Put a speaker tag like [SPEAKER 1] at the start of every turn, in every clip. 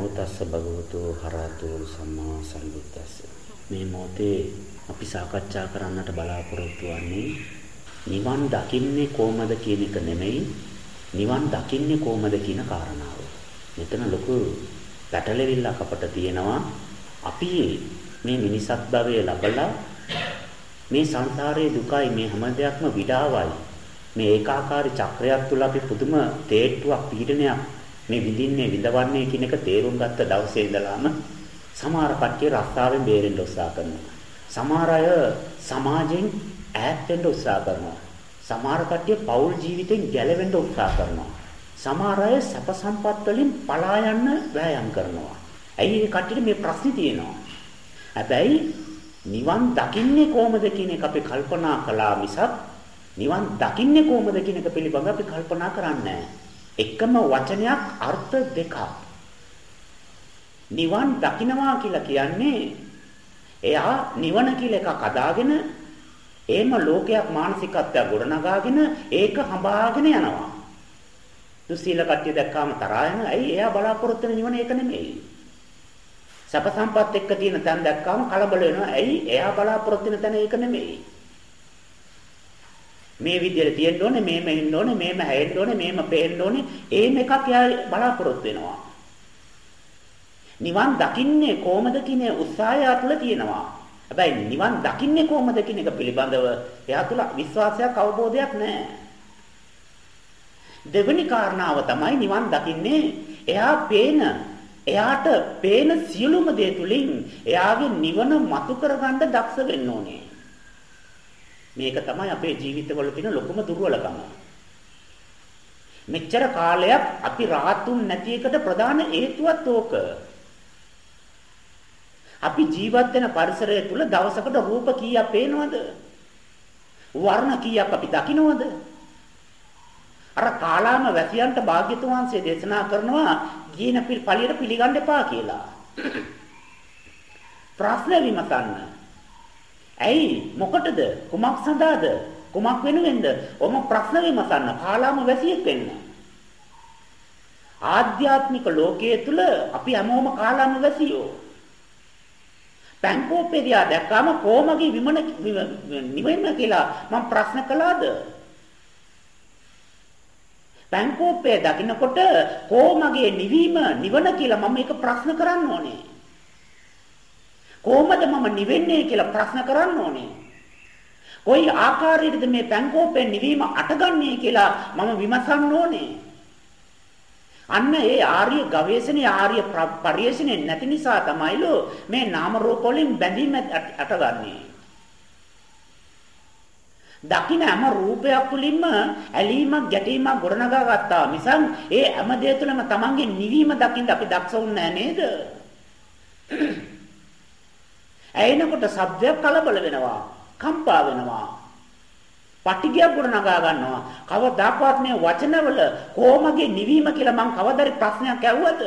[SPEAKER 1] නමෝ තස්ස භගවතු හරහතු සම්මා සම්බුද්දස්ස මේ මොහොතේ අපි සාකච්ඡා කරන්නට බලාපොරොත්තු වෙන්නේ නිවන් දකින්නේ කොහමද කියන එක නෙමෙයි නිවන් දකින්නේ කොහමද කියන කාරණාව. මෙතන ලොකු පැටලෙවිල්ලක් අපට තියෙනවා. අපි මේ මිනිසත් භවයේ ලබලා මේ සංසාරයේ දුකයි මේ හැම දෙයක්ම විඩාවයි. මේ ඒකාකාරී චක්‍රයක් තුල අපි පුදුම තේට්ටුවක් පීඩනයක් මේ විඳින්නේ විඳවන්නේ කියන එක තේරුම් ගත්ත දවසේ ඉඳලාම සමහර කට්ටිය රස්තාවෙන් බේරෙන්න උත්සාහ කරනවා. සමහර අය සමාජයෙන් ඈත් වෙන්න උත්සාහ කරනවා. සමහර කට්ටිය පෞල් ජීවිතෙන් ගැලවෙන්න උත්සාහ කරනවා. සමහර අය සැප සම්පත් වලින් පලා යන්න වෑයම් කරනවා. ඇයි මේ කට්ටියට මේ ප්‍රශ්නේ තියෙනවා? හැබැයි නිවන් දකින්නේ කොහොමද කියන එක අපි කල්පනා කළා මිසක් නිවන් දකින්නේ කොහොමද කියන එක පිළිබඳව අපි කල්පනා කරන්නේ එකම වචනයක් අර්ථ දෙකක්. නිවන් දකින්නවා කියලා කියන්නේ එයා නිවන කියලා එකක් අදාගෙන එහෙම ලෝකයක් මානසිකත්වයක් ගොඩනගාගෙන ඒක හඹාගෙන යනවා. දුස්සීල කට්ටිය දැක්කාම තරහා යන ඇයි එයා බලාපොරොත්තු වෙන නිවන ඒක නෙමෙයි. සැප සම්පත් එක්ක තියෙන තැන දැක්කාම කලබල වෙනවා. ඇයි එයා බලාපොරොත්තු වෙන තැන ඒක නෙමෙයි. මේ විදිහට තියෙන්න ඕනේ, මේම ඉන්න ඕනේ, මේම හැෙන්න ඕනේ, මේම පේන්න ඕනේ. ඒම එකක් එයා බලාපොරොත්තු වෙනවා. නිවන් දකින්නේ කොහොමද කියන උත්සාහය තුළ තියෙනවා. හැබැයි නිවන් දකින්නේ කොහොමද කියන එක පිළිබඳව එයා තුළ විශ්වාසයක් අවබෝධයක් නැහැ. දෙවෙනි කාරණාව තමයි නිවන් දකින්නේ එයා පේන එයාට පේන සියලුම දේ තුලින් එයාගේ නිවන මතු කරගන්න දක්ෂ වෙන්න ඕනේ. මේක තමයි අපේ ජීවිතවල තියෙන ලොකුම දුර්වලකම. මෙච්චර කාලයක් අපි රාතුන් නැති එකට ප්‍රධාන හේතුවත් ඕක. අපි ජීවත් වෙන පරිසරය තුල දවසකට රූප කීයක් පේනවද? වර්ණ කීයක් අපි දකින්නවද? අර කාලාම වැසියන්ට භාග්‍යතුන් වහන්සේ දේශනා කරනවා ගින පළියට පිළිගන්න එපා කියලා. ප්‍රශ්න විමසන්න. ඇයි මොකටද? කුමක් සඳහාද? කුමක් වෙනුවෙන්ද? ඔම ප්‍රශ්න විමසන්න. කාලාම වැසියෙක් වෙන්න. ආධ්‍යාත්මික ලෝකයේ තුල අපි හැමෝම කාලාම වැසියෝ. බැංකෝපෙදියා දැක්කම කොමගේ විමන නිවෙන්න කියලා මම ප්‍රශ්න කළාද? බැංකෝපේ දකින්නකොට කොමගේ නිවීම නිවන කියලා මම මේක ප්‍රශ්න කරන්න ඕනේ. කොහොමද මම නිවෙන්නේ කියලා ප්‍රශ්න කරන්න ඕනේ. කොයි ආකාරයකද මේ බැංකෝපේ නිවීම අටගන්නේ කියලා මම විමසන්න ඕනේ. අන්න ඒ ආර්ය ගවේෂණයේ ආර්ය පරිශ්‍රණය නැති නිසා තමයිලෝ මේ නාම රූප වලින් බැඳීම අටගන්නේ. දකින්න හැම රූපයක් තුළින්ම ඇලීමක් ගැටීමක් ගොඩනගා ගත්තා මිසක් ඒ හැම දෙය තුළම තමන්ගේ නිවීම දකින්න අපි දක්ෂ වුන්නේ නේද? ඇයෙනකොට ශබ්දයක් කලබල වෙනවා, කම්පා වෙනවා. පටිගයක් ගොඩනගා ගන්නවා. කවදාකවත් මේ වචනවල කොමගේ නිවීම කියලා මං කවදාරි ප්‍රශ්නයක් ඇහුවද?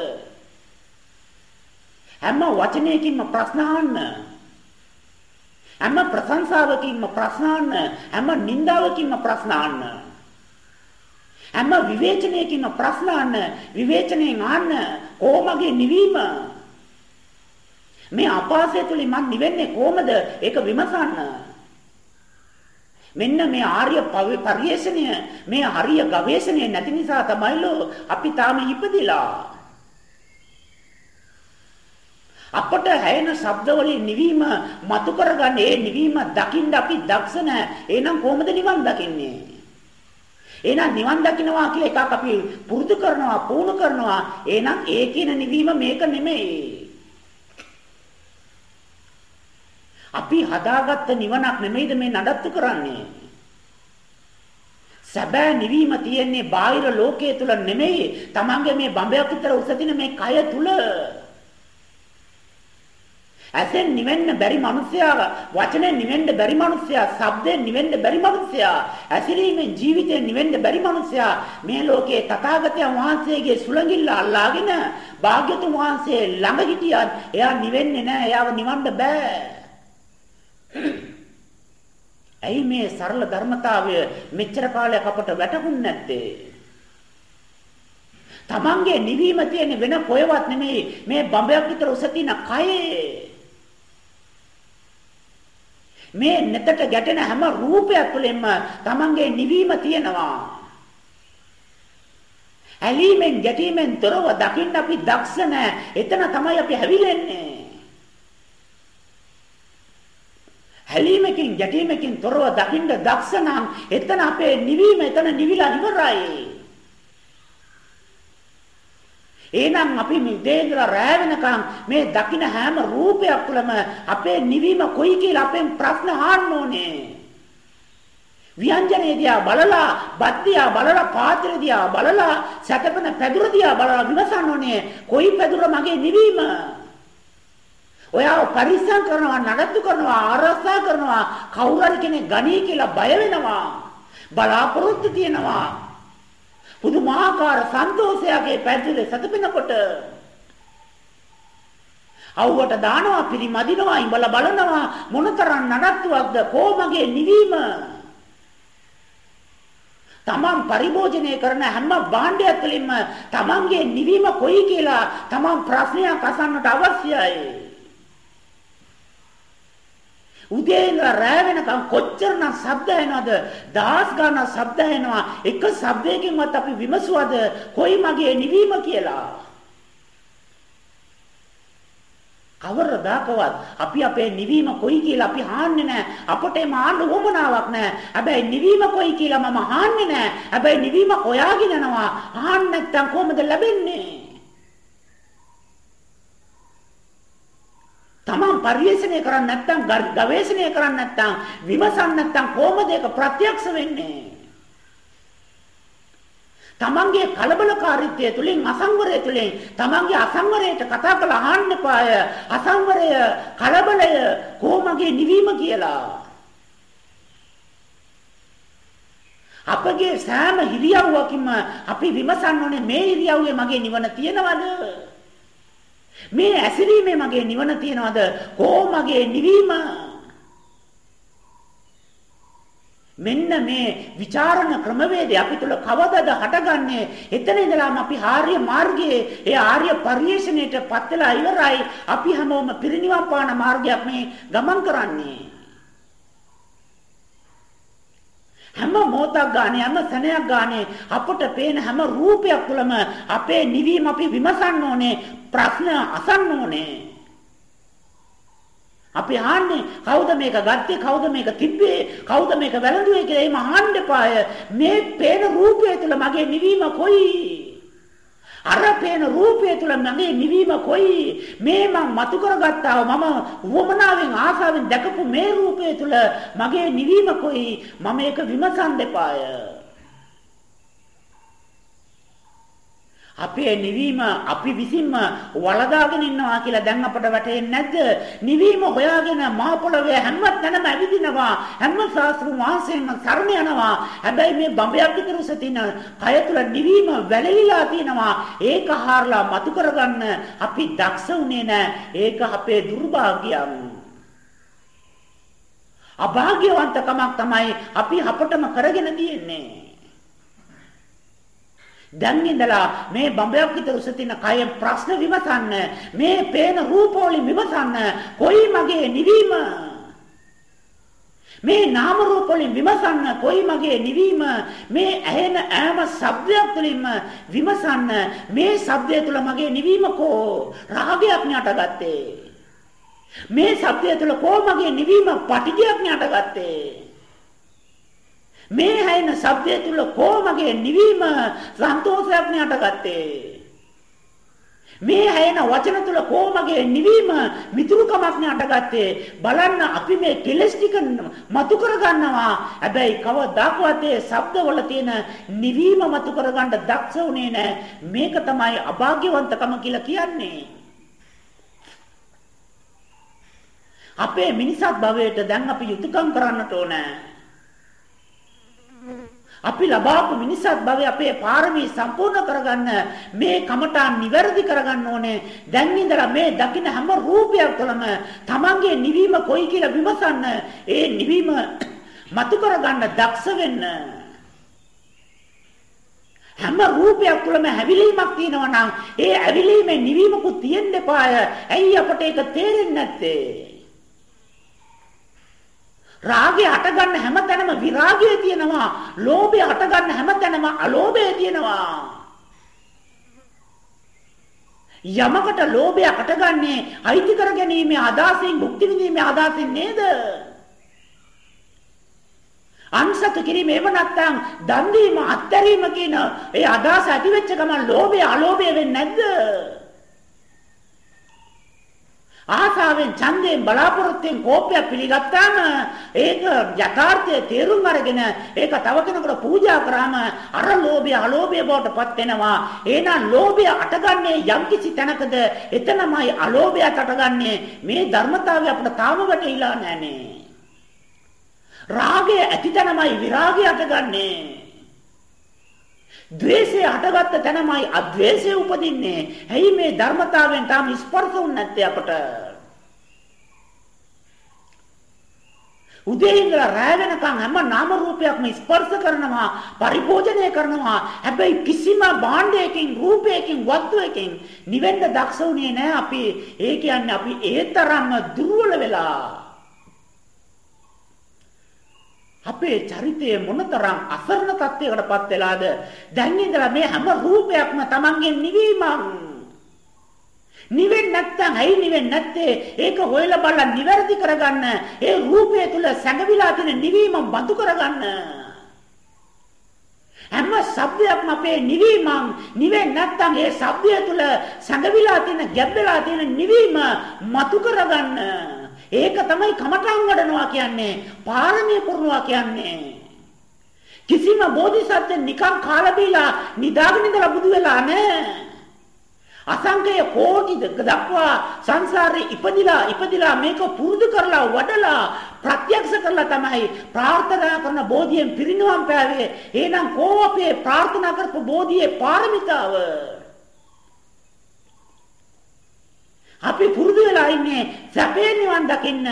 [SPEAKER 1] හැම වචනයකින්ම ප්‍රශ්න අහන්න. හැම ප්‍රශංසාවකින්ම ප්‍රශ්න අහන්න. හැම නින්දාවකින්ම ප්‍රශ්න අහන්න. හැම විවේචනයකින්ම ප්‍රශ්න අහන්න. විවේචනයෙන් අහන්න කොමගේ නිවීම මේ අපාසය තුලින් මං නිවෙන්නේ කොහමද? ඒක විමසන්න. මෙන්න මේ ආර්ය පරිශ්‍රණය මේ හරිය ගවේෂණය නැති නිසා තමයිලෝ අපි තාම ඉපදිලා. අපට හැයෙන ශබ්දවලින් නිවීම මතු කරගන්න ඒ නිවීම දකින්න අපි දක්ෂ නැහැ. එහෙනම් කොහොමද නිවන් දකින්නේ? එහෙනම් නිවන් දකින්නවා කියලා එකක් අපි පුරුදු කරනවා පුහුණු කරනවා. එහෙනම් ඒ කියන නිවීම මේක නෙමෙයි. අපි හදාගත්ත නිවනක් නෙමෙයිද මේ නඩත්තු කරන්නේ. සැබෑ නිවීම තියෙන්නේ බාහිර ලෝකයේ තුල නෙමෙයි. Tamange මේ බඹයක් විතර උස මේ කය තුල. ඇසෙන් නිවෙන්න බැරි මිනිසයා වචනෙන් නිවෙන්න බැරි මිනිසයා ශබ්දෙන් නිවෙන්න බැරි මිනිසයා ඇසිරීමෙන් ජීවිතෙන් නිවෙන්න බැරි මිනිසයා මේ ලෝකයේ තථාගතයන් වහන්සේගේ සුළඟිල්ල අල්ලාගෙන භාග්‍යතුන් වහන්සේ ළඟ හිටියත් එයා නිවෙන්නේ නැහැ එයාව නිවන්න බෑ ඇයි මේ සරල ධර්මතාවය මෙච්චර කාලයක් අපට වැටහුන්නේ නැත්තේ? තමන්ගේ නිවීම තියෙන වෙන කොහෙවත් නෙමෙයි මේ බඹයක් විතර උස තියෙන කයේ. මේ netට ගැටෙන හැම රූපයක් තුළින්ම තමන්ගේ නිවීම තියෙනවා. ඇලීමෙන් ගැටීමෙන් තොරව දකින්න අපි දක්ෂ නැහැ. එතන තමයි අපි හැවිලෙන්නේ. හැලීමකින් ගැටීමකින් තොරව දකින්න දක්ෂ නම් එතන අපේ නිවීම එතන නිවිලා ඉවරයි. එහෙනම් අපි මේ දේන්ද්‍ර රැ වෙනකන් මේ දකින්න හැම රූපයක් තුළම අපේ නිවීම කොයි කියලා අපෙන් ප්‍රශ්න අහන්න ඕනේ. ව්‍යංජනේ දිහා බලලා, බද්දියා බලලා, පාත්‍රය දිහා බලලා, සැතපෙන පැදුර දිහා බලලා විමසන්න ඕනේ. කොයි පැදුර මගේ නිවීම? ඔයාව පරිස්සම් කරනවා නඩත්තු කරනවා ආරක්ෂා කරනවා. කවුරු හරි කෙනෙක් ගණී කියලා බය වෙනවා. බලාපොරොත්තු තියෙනවා. පුදුමාකාර සන්තෝෂයගේ පැද්දලේ සතපෙනකොට අවුවට දානවා පිරිමදිනවා ඉඹලා බලනවා. මොනතරම් නඩත්තුවක්ද කොමගේ නිවීම? තමන් පරිභෝජනය කරන හැම භාණ්ඩයක් තුළින්ම තමන්ගේ නිවීම කොයි කියලා තමන් ප්‍රශ්නයක් අසන්නට අවශ්‍යයි. උදේ ඉඳලා රෑ වෙනකම් කොච්චරනම් ශබ්ද එනවද? දහස් ගණන් ශබ්ද එනවා. එක ශබ්දයකින්වත් අපි විමසුවද කොයි මගේ නිවීම කියලා? කවරදාකවත් අපි අපේ නිවීම කොයි කියලා අපි හාන්නේ නැහැ. අපට ඒ මාන්න වමනාවක් නැහැ. හැබැයි නිවීම කොයි කියලා මම හාන්නේ නැහැ. හැබැයි නිවීම හොයාගෙන යනවා. හාන්න නැත්තම් කොහොමද ලැබෙන්නේ? තමන් පරිශ්‍රණය කරන්නේ නැත්නම් ගවේෂණය කරන්නේ නැත්නම් විමසන්නේ නැත්නම් කොහොමද ඒක ප්‍රත්‍යක්ෂ වෙන්නේ? තමන්ගේ කලබලකාරීත්වය තුලින් අසංවරය තුලින් තමන්ගේ අසංවරයට කතා කරලා අහන්න එපාය. අසංවරය කලබලය කොහොමගේ නිවීම කියලා. අපගේ සෑම හිරියව්වකින්ම අපි විමසන්න ඕනේ මේ හිරියව්වේ මගේ නිවන තියනවද? මේ ඇසිරීමේ මගේ නිවන තියනවාද? කෝ මගේ නිවීම? මෙන්න මේ ਵਿਚාරණ ක්‍රමවේදය අපි තුල කවදද හටගන්නේ? එතන ඉඳලාම අපි ආර්ය මාර්ගයේ ඒ ආර්ය පරිශ්‍රණයට පත් වෙලා ඉවරයි. අපි හැමෝම පිරිනිවන් පාන මාර්ගයක් මේ ගමන් කරන්නේ. හැම මොහොතක් ගානේ හැම සැනයක් ගානේ අපට පේන හැම රූපයක් තුළම අපේ නිවීම අපි විමසන්න ඕනේ ප්‍රශ්න අසන්න ඕනේ. අපි ආන්නේ කවුද මේක ගත්තේ? කවුද මේක තිබ්බේ? කවුද මේක වැළඳුවේ? කියලා එහෙම අහන්න එපාය. මේ පේන රූපය තුළ මගේ නිවීම කොයි? අර පේන රූපය තුල මගේ නිවීම කොයි මේ මම මතු කරගත්තා මම වමනාවෙන් ආසාවෙන් දැකපු මේ රූපය තුල මගේ නිවීම කොයි මම ඒක විමසන් දෙපාය අපේ නිවීම අපි විසින්ම වළදාගෙන ඉන්නවා කියලා දැන් අපට වැටහෙන්නේ නැද්ද? නිවීම හොයාගෙන මහ පොළවේ හැම තැනම ඇවිදිනවා. හැම ශාස්ත්‍ර වහන්සේම සරණ යනවා. හැබැයි මේ බඹයක් විතර උස තියෙන කය තුළ නිවීම වැළලීලා තියෙනවා. ඒක හාරලා මතු කරගන්න අපි දක්ෂ උනේ නැහැ. ඒක අපේ දුර්භාග්‍යයක්. අභාග්‍යවන්තකමක් තමයි අපි අපටම කරගෙන තියෙන්නේ. දැන් ඉඳලා මේ බඹයක් විතර උස තියෙන කයෙන් ප්‍රශ්න විමසන්න මේ පේන රූප වලින් විමසන්න කොයි මගේ නිවීම? මේ නාම රූප වලින් විමසන්න කොයි මගේ නිවීම? මේ ඇහෙන ඈම ශබ්දයක් තුළින්ම විමසන්න මේ ශබ්දය තුළ මගේ නිවීම කෝ? රාගයක් ඤටගත්තේ. මේ ශබ්දය තුළ කෝ මගේ නිවීම? පටිඝයක් ඤටගත්තේ. මේ හැයින ශබ්දය තුල කොමගේ නිවීම සන්තෝෂයක් නියටගත්තේ මේ හැයෙන වචන තුල කොමගේ නිවීම මිතුරුකමක් නියටගත්තේ බලන්න අපි මේ කෙලස් ටික මතු කරගන්නවා. හැබැයි කවදාකවත් ඒ ශබ්දවල තියෙන නිවීම මතු කරගන්න දක්ෂ උනේ නැහැ මේක තමයි අභාග්‍යවන්තකම කියලා කියන්නේ. අපේ මිනිසත් භවයට දැන් අපි යුතුයකම් කරන්නට ඕනේ. අපි ලබාපු මිනිසත් භවයේ අපේ පාරමී සම්පූර්ණ කරගන්න මේ කමඨාන් නිවැරදි කරගන්න ඕනේ. දැන් ඉඳලා මේ දකින්න හැම රූපයක් තුළම තමන්ගේ නිවීම කොයි කියලා විමසන්න. ඒ නිවීම මතු කරගන්න දක්ෂ වෙන්න. හැම රූපයක් තුළම හැවිලීමක් තියෙනවා නම් ඒ හැවිලීමේ නිවීමකුත් තියෙන්න එපාය. ඇයි අපට ඒක තේරෙන්නේ නැත්තේ? රාගය හටගන්න හැමතැනම විරාගය තියෙනවා. ලෝභය හටගන්න හැමතැනම අලෝභය තියෙනවා. යමකට ලෝභය හටගන්නේ අයිති කර ගැනීමේ අදාසින් භුක්ති විඳීමේ අදාසින් නේද? අන්සතු කිරීම එහෙම නැත්නම් දන් දීම අත්හැරීම කියන ඒ අදහස ඇති වෙච්ච ගමන් ලෝභය අලෝභය වෙන්නේ නැද්ද? ආසාවෙන් ඡන්දයෙන් බලාපොරොත්තුෙන් කෝපයක් පිළිගත්තාම ඒක යථාර්ථයේ තේරුම් අරගෙන ඒක තව කෙනෙකුට පූජා කරාම අර ලෝභය අලෝභය බවට පත් වෙනවා. එහෙනම් ලෝභය අටගන්නේ යම්කිසි තැනකද? එතනමයි අලෝභයත් අටගන්නේ. මේ ධර්මතාවය අපිට තාම වැටහිලා නැහනේ. රාගය ඇතිතනමයි විරාගය අටගන්නේ. ද්වේෂය අටගත්ත තැනමයි අද්වේෂය උපදින්නේ. ඇයි මේ ධර්මතාවයෙන් තාම ස්පර්ශ වුනේ නැත්තේ අපට? උදේ ඉඳලා රැ වෙනකන් හැම නාම රූපයක්ම ස්පර්ශ කරනවා පරිභෝජනය කරනවා හැබැයි කිසිම භාණ්ඩයකින් රූපයකින් වස්තුවකින් නිවෙන්න දක්ෂ වුණේ නැහැ අපි ඒ කියන්නේ අපි ඒ තරම්ම දුර්වල වෙලා අපේ චරිතය මොනතරම් අසරණ තත්ත්වයකටපත් වෙලාද? දැන් ඉඳලා මේ හැම රූපයක්ම Tamanගෙන් නිවීමක්. නිවෙන්නේ නැත්තම් ඇයි නිවෙන්නේ නැත්තේ? ඒක හොයලා බලලා නිවැරදි කරගන්න. ඒ රූපය තුල සැඟවිලා තියෙන නිවීම බඳු කරගන්න. හැම શબ્දයක්ම අපේ නිවීමක්. නිවෙන්නේ නැත්තම් ඒ શબ્දය තුල සැඟවිලා තියෙන ගැඹලා තියෙන නිවීම මතු කරගන්න. ඒක තමයි කමඨං වඩනවා කියන්නේ. පාරමී පුරනවා කියන්නේ. කිසිම බෝධිසත්වෙ නිකන් කාලා බීලා නිදාගෙන ඉඳලා බුදු වෙලා නැහැ. අසංකය කෝටි දක්වා සංසාරේ ඉපදිලා ඉපදිලා මේක පුරුදු කරලා වඩලා ප්‍රත්‍යක්ෂ කරලා තමයි ප්‍රාර්ථනා කරන බෝධියෙන් පිරිනුවම් පෑවේ. එහෙනම් කෝ අපේ ප්‍රාර්ථනා කරපු බෝධියේ පාරමිතාව අපි පුරුදු වෙලා ඉන්නේ සැපේ නිවන් දකින්න.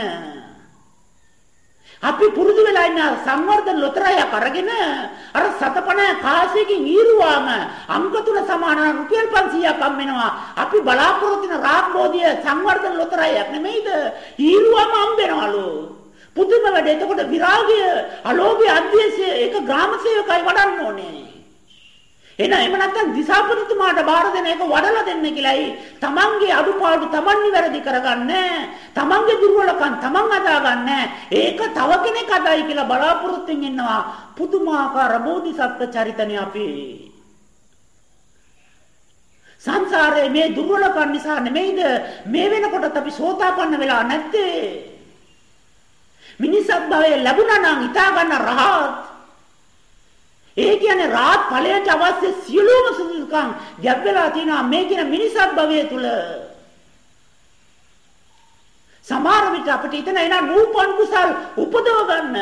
[SPEAKER 1] අපි පුරුදු වෙලා ඉන්න සංවර්ධන ලොතරයක් අරගෙන අර සතපණ කාසියකින් ඊරුවාම අංක තුන සමාන රුපියල් 500ක් හම්බෙනවා. අපි බලාපොරොත්තු වෙන රාග්බෝධිය සංවර්ධන ලොතරයක් නෙමෙයිද? ඊරුවාම හම්බෙනවලු. පුදුම වැඩ. එතකොට විරාගය, අලෝභය, අධ්‍යේශය ඒක ග්‍රාම සේවකයි වඩන්න ඕනේ. එන එහෙම නැත්නම් දිසාපතිතුමාට බාර දෙන එක වඩලා දෙන්න කියලායි තමන්ගේ අඩුපාඩු තමන් නිවැරදි කරගන්න. තමන්ගේ දුර්වලකම් තමන් අදාගන්න. ඒක තව කෙනෙක් අදයි කියලා බලාපොරොත්තුෙන් ඉන්නවා පුදුමාකාර බෝධිසත්ව චරිතනේ අපි. සංසාරයේ මේ දුර්වලකම් නිසා නෙමෙයිද? මේ වෙනකොට අපි සෝතාපන්න වෙලා නැත්තේ. මිනිසත් භවයේ ලැබුණා නම් හිතා ගන්න රහත්. ඒ කියන්නේ රාත් ඵලයට අවශ්‍ය සියලුම සුදුසුකම් ගැබ් වෙලා තියෙනවා මේ කියන මිනිසත් භවයේ තුල. සමහර විට අපිට හිතන එන නූපන් කුසල් උපදව ගන්න.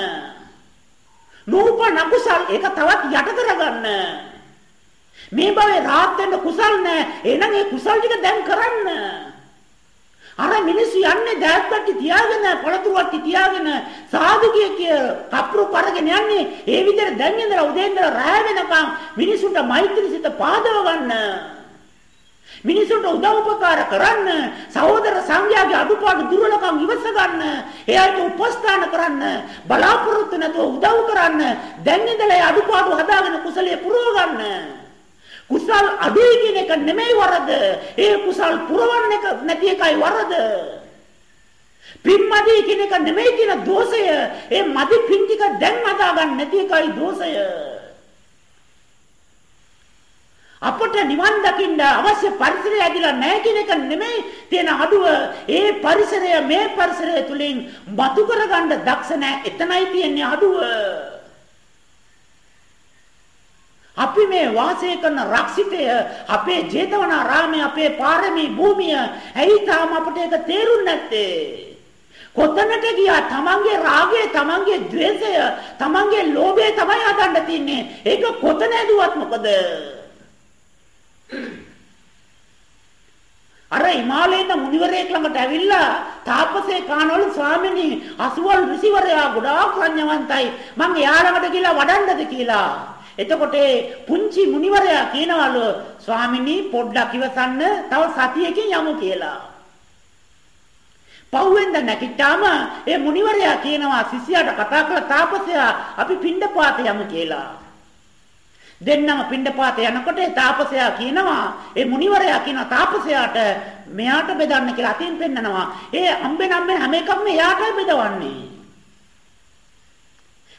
[SPEAKER 1] නූපන් අකුසල් ඒක තවත් යට කරගන්න. මේ භවයේ රාත් වෙන්න කුසල් නැහැ. එහෙනම් ඒ කුසල් ටික දැන් කරන්න. අර මිනිස්සු යන්නේ දෑත්පත්ටි තියාගෙන පළතුරුවට්ටි තියාගෙන සාදුකිය කිය කප්පරු කරගෙන යන්නේ. ඒ විදිහට දැන් ඉඳලා උදේ ඉඳලා රැ වෙනකම් මිනිසුන්ට මෛත්‍රී සිත පාදව ගන්න. මිනිසුන්ට උදව් උපකාර කරන්න. සහෝදර සංඝයාගේ අඩුපාඩු දුර්වලකම් ඉවස ගන්න. එයාට උපස්ථාන කරන්න. බලාපොරොත්තු නැතුව උදව් කරන්න. දැන් ඉඳලා අඩුපාඩු හදාගෙන කුසලයේ පුරව ගන්න. කුසල් අඩුයි කියන එක නෙමෙයි වරද. ඒ කුසල් පුරවන්න එක නැති එකයි වරද. පින්මදි කියන එක නෙමෙයි කියන දෝෂය. ඒ මදි පින් ටික දැන් අදා ගන්න නැති එකයි දෝෂය. අපට නිවන් දකින්න අවශ්‍ය පරිසරය ඇදිලා නැහැ කියන එක නෙමෙයි තියෙන අඩුව. ඒ පරිසරය මේ පරිසරය තුලින් මතු කරගන්න දක්ෂ නැහැ. එතනයි තියෙන්නේ අඩුව. අපි මේ වාසය කරන රක්ෂිතය අපේ ජේතවනාරාමයේ අපේ පාරමී භූමිය ඇයි තාම අපට ඒක තේරුන්නේ නැත්තේ? කොතනට ගියා? තමන්ගේ රාගය තමන්ගේ ద్వේෂය තමන්ගේ ලෝභය තමයි හදන්න තින්නේ. ඒක කොතන ඇදුවත් මොකද? අර හිමාලයේන මුනිවරයෙක් ළඟට ඇවිල්ලා තාපසේ කානවලු ස්වාමිනී අසුවල් ඍෂිවරයා ගොඩාක් ප්‍රඥාවන්තයි මං එයා ළඟට ගිහලා වඩන්නද කියලා.
[SPEAKER 2] එතකොට පුංචි මුනිවරයා කියනවලු ස්වාමිනී පොඩ්ඩක් ඉවසන්න තව සතියකින් යමු කියලා. පහුවෙන්ද නැගිට්ටාම ඒ මුනිවරයා කියනවා සිසියාට කතා කළ තාපසයා අපි පිණ්ඩපාත යමු කියලා. දෙන්නම පිණ්ඩපාත යනකොට ඒ තාපසයා කියනවා ඒ මුනිවරයා කියනවා තාපසයාට මෙයාට බෙදන්න කියලා අතින් පෙන්නනවා. ඒ අම්බෙන් අම්බෙන් හැම එකක්ම එයාටයි බෙදවන්නේ.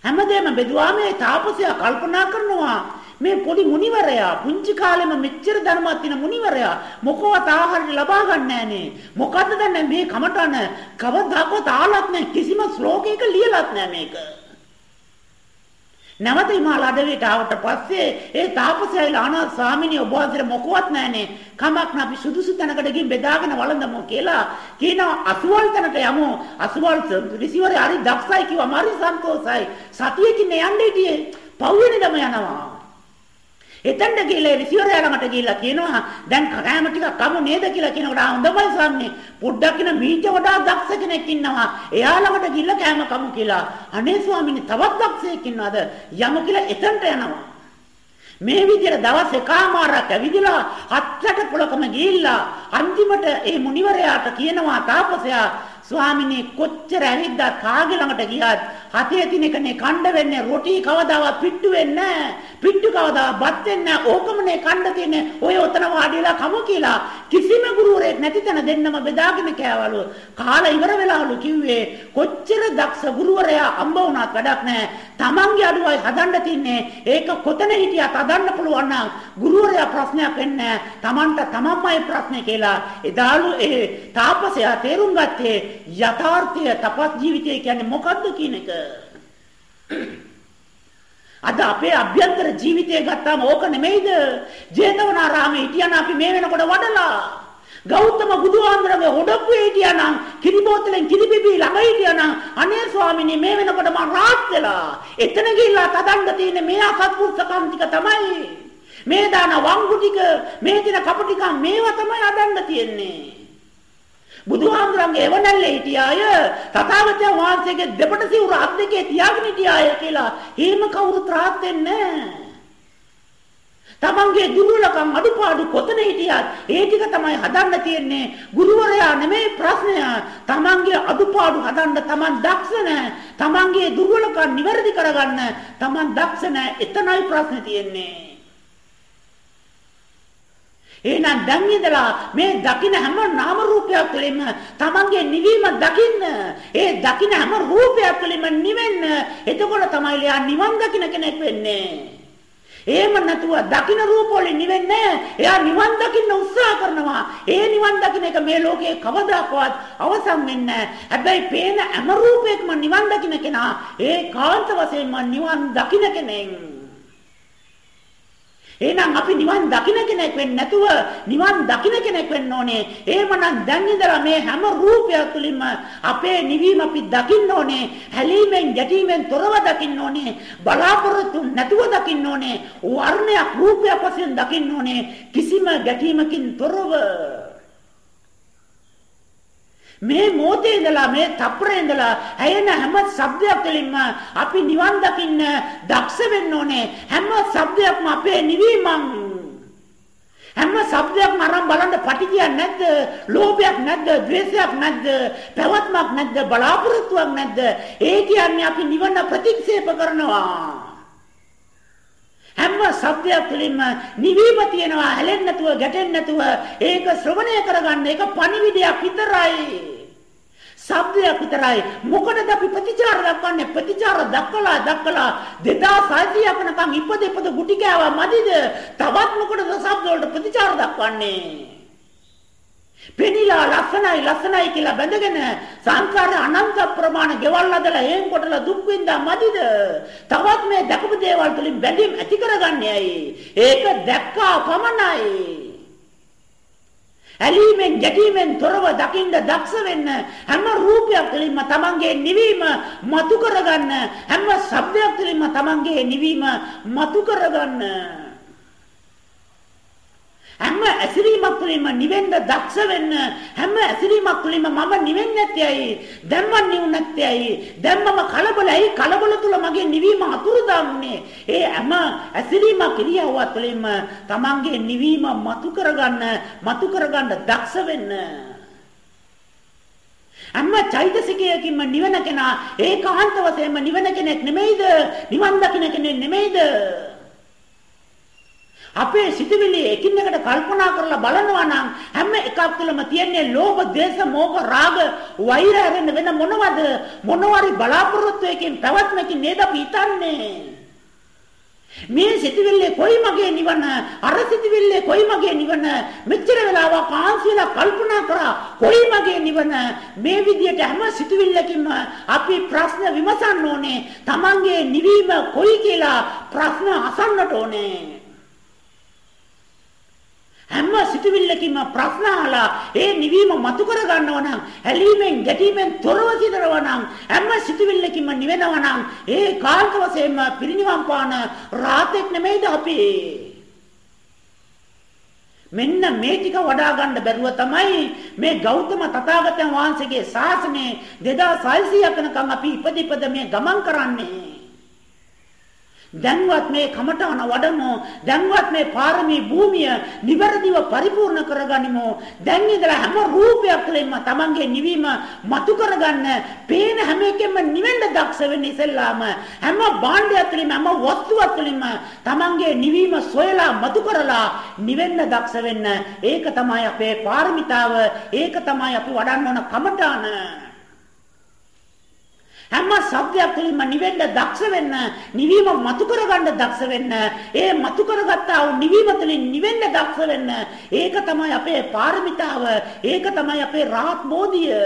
[SPEAKER 2] හැමදේම බෙදුවාම ඒ තාපසයා කල්පනා කරනවා මේ පොඩි මුනිවරයා පුංචි කාලෙම මෙච්චර ධර්මවත් තියෙන මුනිවරයා මොකවත් ආහාර ලබා ගන්න නෑනේ මොකද්ද දන්නේ මේ කමටන කවදාකවත් ආලත් නෑ. කිසිම ශ්ලෝකයක ලියලත් නෑ මේක. නැවත හිමාල අඩවියට ආවට පස්සේ ඒ තාපසයලා අනා ස්වාමිනිය ඔබ වහන්සේට මොකවත් නැහනේ. කමක් නැ අපි සුදුසු තැනකට ගිහින් බෙදාගෙන වළඳමු කියලා කියනවා අසුවල් තැනට යමු. අසුවල් රිසිවරේ හරි දක්ෂයි කිව්වා මාරි සන්තෝසයි. සතියකින් යන්න හිටියේ. පව්වෙනිදම යනවා. එතනට ගිහලා රිසිවරයා ළඟට ගිහිල්ලා කියනවා දැන් කෑම ටිකක් කමු නේද කියලා කියනකොට ආ හොඳයි ස්වාමී පොඩ්ඩක් ඉන මීට වඩා දක්ෂ කෙනෙක් ඉන්නවා. එයා ළඟට ගිහිල්ලා කෑම කමු කියලා. අනේ ස්වාමීනි තවත් දක්ෂයෙක් ඉන්නවද? යමු කියලා එතනට යනවා. මේ විදිහට දවස් එකමාරක් ඇවිදලා හත්කට පොලකම ගිහිල්ලා අන්තිමට ඒ මුනිවරයාට කියනවා තාපසයා ස්වාමිනේ කොච්චර ඇවිද්දත් කාගේ ළඟට ගියත් හතේ තිනකනේ කණ්ඩ වෙන්නේ රොටි කවදාවත් පිට්ටු වෙන්නේ පිට්ටු කවදාවත් බත් වෙන්නේ ඕකමනේ කණ්ඩ තියෙන්නේ. ඔය ඔතන වාඩිලා කමු කියලා කිසිම ගුරුවරයෙක් නැති තැන දෙන්නම බෙදාගෙන කෑවලු. කාලා ඉවර වෙලාලු කිව්වේ කොච්චර දක්ෂ ගුරුවරයා අම්බ වුණත් වැඩක් නැහැ. Tamange අඩුවයි හදන්න තින්නේ. ඒක කොතන හිටියත් හදන්න පුළුවන් නම් ගුරුවරයා ප්‍රශ්නයක් වෙන්නේ Tamanට තමන්මයි ප්‍රශ්නේ කියලා. එදාලු ඒ තාපසයා තේරුම් ගත්තේ යථාර්ථය තපස් ජීවිතය කියන්නේ මොකද්ද කියන එක. අද අපේ අභ්‍යන්තර ජීවිතය ගත්තාම ඕක නෙමෙයිද? ජේතවනාරාමේ හිටියන අපි මේ වෙනකොට වඩලා ගෞතම බුදුහාඳුරගේ හොඩප්පුවේ හිටියානම් කිරි බෝතලෙන් කිරි බිබී ළඟ හිටියානම් අනේ ස්වාමිනේ මේ වෙනකොට මම රාත් වෙලා එතන ගිහිල්ලා තදන්න තියෙන මේ අසත්පුරුෂකම් ටික තමයි මේ දාන වංගු ටික මේ දින කපු ටික මේවා තමයි අදන්න තියෙන්නේ බුදුහාමුදුරන්ගේ එවනල්ලේ හිටියාය. තථාගතයන් වහන්සේගේ දෙපට සිවුර අත් දෙකේ තියාගෙන හිටියාය කියලා එහෙම කවුරුත් රාත් වෙන්නේ තමන්ගේ දුර්වලකම් අඩුපාඩු කොතන හිටියත් ඒ ටික තමයි හදන්න තියෙන්නේ. ගුරුවරයා නෙමෙයි ප්‍රශ්නය. තමන්ගේ අඩුපාඩු හදන්න තමන් දක්ෂ නැහැ. තමන්ගේ දුර්වලකම් නිවැරදි කරගන්න තමන් දක්ෂ නැහැ. එතනයි ප්‍රශ්නේ තියෙන්නේ. එහෙනම් දැන් ඉඳලා මේ දකින හැම නාම රූපයක් තුළින්ම තමන්ගේ නිවීම දකින්න. ඒ දකින හැම රූපයක් තුළින්ම නිවෙන්න. එතකොට තමයි ලියා නිවන් දකින කෙනෙක් වෙන්නේ. එහෙම නැතුව දකින රූප වලින් නිවෙන්නේ එයා නිවන් දකින්න උත්සාහ කරනවා. ඒ නිවන් දකින්න එක මේ ලෝකේ කවදාකවත් අවසන් වෙන්නේ හැබැයි පේන හැම රූපයකම නිවන් දකින්න කෙනා ඒ කාන්ත වශයෙන්ම නිවන් දකින්න කෙනෙක්. එහෙනම් අපි නිවන් දකින්න කෙනෙක් වෙන්නේ නැතුව නිවන් දකින්න කෙනෙක් වෙන්න ඕනේ. එහෙමනම් දැන් ඉඳලා මේ හැම රූපයක් තුළින්ම අපේ නිවීම අපි දකින්න ඕනේ. හැලීමෙන් ගැටීමෙන් තොරව දකින්න ඕනේ. බලාපොරොත්තු නැතුව දකින්න ඕනේ. වර්ණයක් රූපයක් වශයෙන් දකින්න ඕනේ. කිසිම ගැටීමකින් තොරව මේ මොහොතේ ඉඳලා මේ තප්පරේ ඉඳලා ඇයෙන හැම ශබ්දයක් තුළින්ම අපි නිවන් දකින්න දක්ෂ වෙන්න ඕනේ. හැම ශබ්දයක්ම අපේ නිවීමක් හැම ශබ්දයක්ම අරන් බලන්න පටිගියක් නැද්ද? ලෝභයක් නැද්ද? ද්වේෂයක් නැද්ද? පැවැත්මක් නැද්ද? බලාපොරොත්තුවක් නැද්ද? ඒ කියන්නේ අපි නිවන ප්‍රතික්ෂේප කරනවා. හැම શબ્දයක් තුළින්ම නිවීම තියෙනවා හැලෙන්නේ නැතුව ගැටෙන්නේ නැතුව ඒක ශ්‍රවණය කරගන්න ඒක පණිවිඩයක් විතරයි. શબ્දයක් විතරයි. මොකටද අපි ප්‍රතිචාර දක්වන්නේ? ප්‍රතිචාර දක්වලා දක්වලා 2600 යකනකම් ඉපද ඉපද ගුටි කෑවා මදිද? තවත් මොකටද શબ્ද වලට ප්‍රතිචාර දක්වන්නේ? පෙනිලා ලස්සනයි ලස්සනයි කියලා බැඳගෙන සංකාර අනන්ත ප්‍රමාණ ගෙවල් අදලා හේන් කොටලා දුක් විඳා මදිද තවත් මේ දකපු දේවල් තුලින් බැඳීම් ඇති කරගන්නේ ඇයි ඒක දැක්කා පමණයි ඇලීමෙන් ගැටීමෙන් තොරව දකින්න දක්ෂ වෙන්න හැම රූපයක් තුළින්ම තමන්ගේ නිවීම මතු කරගන්න හැම ශබ්දයක් තුළින්ම තමන්ගේ නිවීම මතු කරගන්න. හැම ඇසිරීමක් තුළින්ම නිවෙන්න දක්ෂ වෙන්න හැම ඇසිරීමක් තුළින්ම මම නිවෙන්නේ නැත්තේයි දැන් මම නිවුනේ නැත්තේයි දැන් මම කලබලයි කලබල තුල මගේ නිවීම අතුරුදාන්නේ ඒ හැම ඇසිරීමක් ඉරියව්ව තුළින්ම තමන්ගේ නිවීම මතු කරගන්න මතු කරගන්න දක්ෂ වෙන්න. හැම චෛතසිකයකින්ම නිවන කෙනා ඒකාන්ත වශයෙන්ම නිවන කෙනෙක් නෙමෙයිද? නිවන් දකින්න කෙනෙක් නෙමෙයිද? අපේ සිතුවිලි එකින් එකට කල්පනා කරලා බලනවා නම් හැම එකක් තුළම තියෙන්නේ ලෝභ, දේශ, මෝහ, රාග, වෛර හැරෙන්න වෙන මොනවද? මොනවාරි බලාපොරොත්තුවකින් පැවැත්මකින් නේද අපි හිතන්නේ? මේ සිතුවිල්ලේ කොයි මගේ නිවන? අර සිතුවිල්ලේ කොයි මගේ නිවන? මෙච්චර වෙලාවක් ආන්සිලා කල්පනා කරා කොයි මගේ නිවන? මේ විදියට හැම සිතුවිල්ලකින්ම අපි ප්‍රශ්න විමසන්න ඕනේ. Tamange නිවීම කොයි කියලා ප්‍රශ්න අසන්නට ඕනේ. හැම සිතුවිල්ලකින්ම ප්‍රශ්න අහලා ඒ නිවීම මතු කර ගන්නවා නම් ඇලීමෙන් ගැටීමෙන් තොරව සිදරනවා නම් හැම සිතුවිල්ලකින්ම නිවෙනවා නම් ඒ කාල්ක වශයෙන්ම පිරිනිවන් පාන රාතෙක් නෙමෙයිද අපි? මෙන්න මේ ටික වඩා ගන්න බැරුව තමයි මේ ගෞතම තථාගතයන් වහන්සේගේ ශාසනය 2600 කනකම් අපි ඉපදිපද මේ ගමන් කරන්නේ. දැන්වත් මේ කමඨාන වඩමු. දැන්වත් මේ පාරමී භූමිය નિවරදිව පරිපූර්ණ කරගනිමු. දැන් ඉඳලා හැම රූපයක් තුළින්ම Tamange නිවීම මතු කරගන්න පේන හැම එකෙම නිවෙන්න දක්ෂ වෙන්න ඉස්සෙල්ලාම හැම භාණ්ඩයක් තුළින්ම හැම වස්තුවක් තුළින්ම Tamange නිවීම සොයලා මතු කරලා නිවෙන්න දක්ෂ වෙන්න. ඒක තමයි අපේ පාරමිතාව. ඒක තමයි අපි වඩන්න ඕන කමඨාන හැම සබ්දයක් තුළින්ම නිවෙන්න දක්ෂ වෙන්න, නිවීම මතු කරගන්න දක්ෂ වෙන්න, ඒ මතු කරගත්තා වූ නිවීම තුළින් නිවෙන්න දක්ෂ වෙන්න. ඒක තමයි අපේ පාරමිතාව. ඒක තමයි අපේ රාහත් බෝධිය.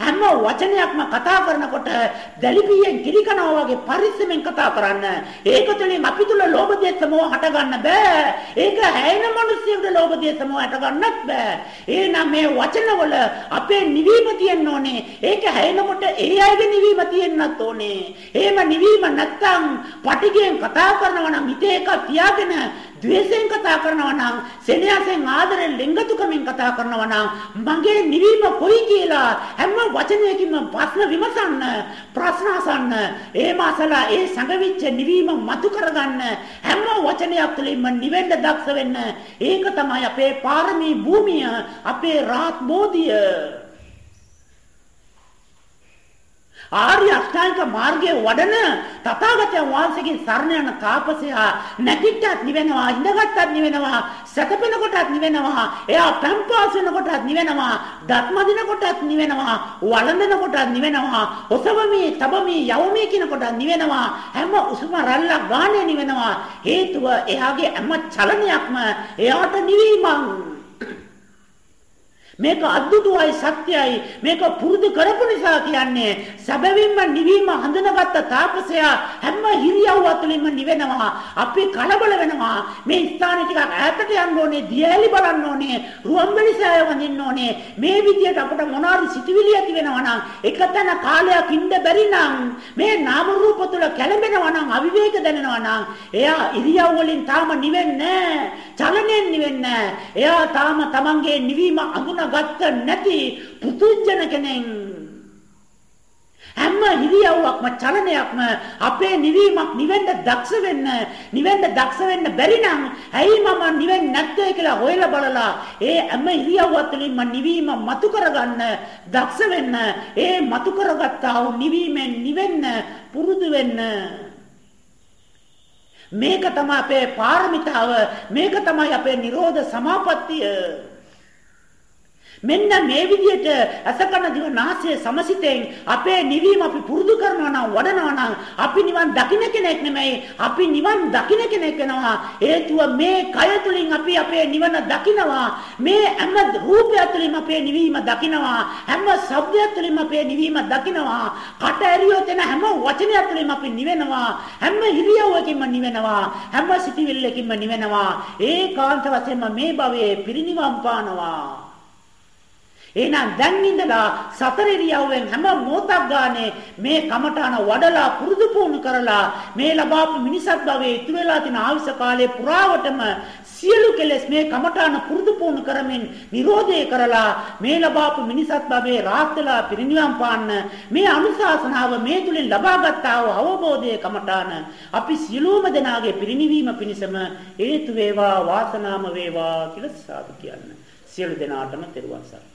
[SPEAKER 2] හැම වචනයක්ම කතා කරනකොට දැලිපියෙන් කිරිකනවා වගේ පරිස්සමෙන් කතා කරන්න. ඒක තුළින් අපි තුල ලෝභ දේශ මොහ හට ගන්න බෑ. ඒක හැයෙන මිනිස්සුන්ට ලෝභ දේශ මොහ හට ගන්නත් බෑ. එහෙනම් මේ වචනවල අපේ නිවීම තියෙන්න ඕනේ. ඒක හැයෙනකොට ඒ අයගේ නිවීම තියෙන්නත් ඕනේ. එහෙම නිවීම නැත්තම් පටිගෙන් කතා කරනවා නම් හිතේ එක තියාගෙන ද්වේෂයෙන් කතා කරනවා නම් සෙනෙහසෙන් ආදරෙන් ලෙන්ගතුකමින් කතා කරනවා නම් මගේ නිවීම කොයි කියලා හැම වචනයකින්ම ප්‍රශ්න විමසන්න ප්‍රශ්න අසන්න ඒ මාසලා ඒ සංගවිච්ච නිවීම මතු කරගන්න හැම වචනයක් තුළින්ම නිවෙන්න දක්ෂ වෙන්න. ඒක තමයි අපේ පාරමී භූමිය අපේ රාත් බෝධිය ආර්ය අෂ්ටාංග මාර්ගයේ වඩන තථාගතයන් වහන්සේගේ සරණ යන තාපසයා නැගිට්ටත් නිවෙනවා ඉඳගත්ත් නිවෙනවා සැතපෙන කොටත් නිවෙනවා එයා පම්පාස වෙන කොටත් නිවෙනවා දත්මදින කොටත් නිවෙනවා වළඳන කොටත් නිවෙනවා ඔසවමි තබමි යවමි කියන කොටත් නිවෙනවා හැම උසුම රැල්ලක් ගානේ නිවෙනවා. හේතුව එයාගේ හැම චලනයක්ම එයාට නිවීමක්. මේක අද්දුටුවයි සත්‍යයි. මේක පුරුදු කරපු නිසා කියන්නේ සැබවින්ම නිවීම හඳුනාගත්ත තාපසයා හැම හිරියව්ව තුළින්ම නිවෙනවා. අපි කලබල වෙනවා. මේ ස්ථානේ ටිකක් ඈතට යන්න ඕනේ දියැලි බලන්න ඕනේ රුවන්වැලි සෑය වඳින්න ඕනේ. මේ විදියට අපට මොනවාරි සිතුවිලි ඇති වෙනවා නම් එකතැන කාලයක් ඉන්න බැරි නම් මේ නාම රූප තුළ කැළඹෙනවා නම් අවිවේක දැනෙනවා නම් එයා ඉරියව් වලින් තාම නිවෙන්නේ නැහැ. චලනයෙන් නිවෙන්නේ නැහැ. එයා තාම තමන්ගේ නිවීම අඳුනා ගත්ත නැති පුදුජන කෙනෙක්. හැම හිරියව්වක්ම චලනයක්ම අපේ නිවීමක් නිවෙන්න දක්ෂ වෙන්න නිවෙන්න දක්ෂ වෙන්න බැරි නම් ඇයි මම නිවෙන්නේ නැත්තේ කියලා හොයලා බලලා ඒ හැම හිරියව්වක් තුළින්ම නිවීම මතු කරගන්න දක්ෂ වෙන්න ඒ මතු කරගත්තා වූ නිවීමෙන් නිවෙන්න පුරුදු වෙන්න. මේක තමයි අපේ පාරමිතාව මේක තමයි අපේ නිරෝධ සමාපත්තිය. මෙන්න මේ විදිහට අසකන දිව නාසය සමසිතෙන් අපේ නිවීම අපි පුරුදු කරනවා නම් වඩනවා නම් අපි නිවන් දකින්න කෙනෙක් නෙමෙයි අපි නිවන් දකින්න කෙනෙක් වෙනවා. හේතුව මේ කය තුලින් අපි අපේ නිවන දකිනවා. මේ හැම රූපය තුලින් අපේ නිවීම දකිනවා. හැම ශබ්දය තුලින් අපේ නිවීම දකිනවා. කට ඇරියොත් එන හැම වචනය තුලින් අපි නිවෙනවා. හැම හිරියවකින්ම නිවෙනවා. හැම සිටිවිල්ලකින්ම නිවෙනවා. ඒකාන්ත වශයෙන්ම මේ භවයේ පිරිනිවන් පානවා. එහෙනම් දැන් ඉඳලා සතර ඉරියව්වෙන් හැම මොහොතක් ගානේ මේ කමඨාන වඩලා පුරුදු පුහුණු කරලා මේ ලබාපු මිනිසත් භවයේ ඉතුරු වෙලා තියෙන ආයුෂ කාලයේ පුරාවටම සියලු කෙලෙස් මේ කමඨාන පුරුදු පුහුණු කරමින් නිරෝධය කරලා මේ ලබාපු මිනිසත් භවයේ රාත් වෙලා පිරිනිවන් පාන්න මේ අනුශාසනාව මේ තුලින් ලබාගත්තා වූ අවබෝධයේ කමඨාන අපි සියලුම දෙනාගේ පිරිනිවීම පිණිසම හේතු වේවා වාසනාම වේවා කියලා සාදු කියන්න. සියලු දෙනාටම තෙරුවන් සරණයි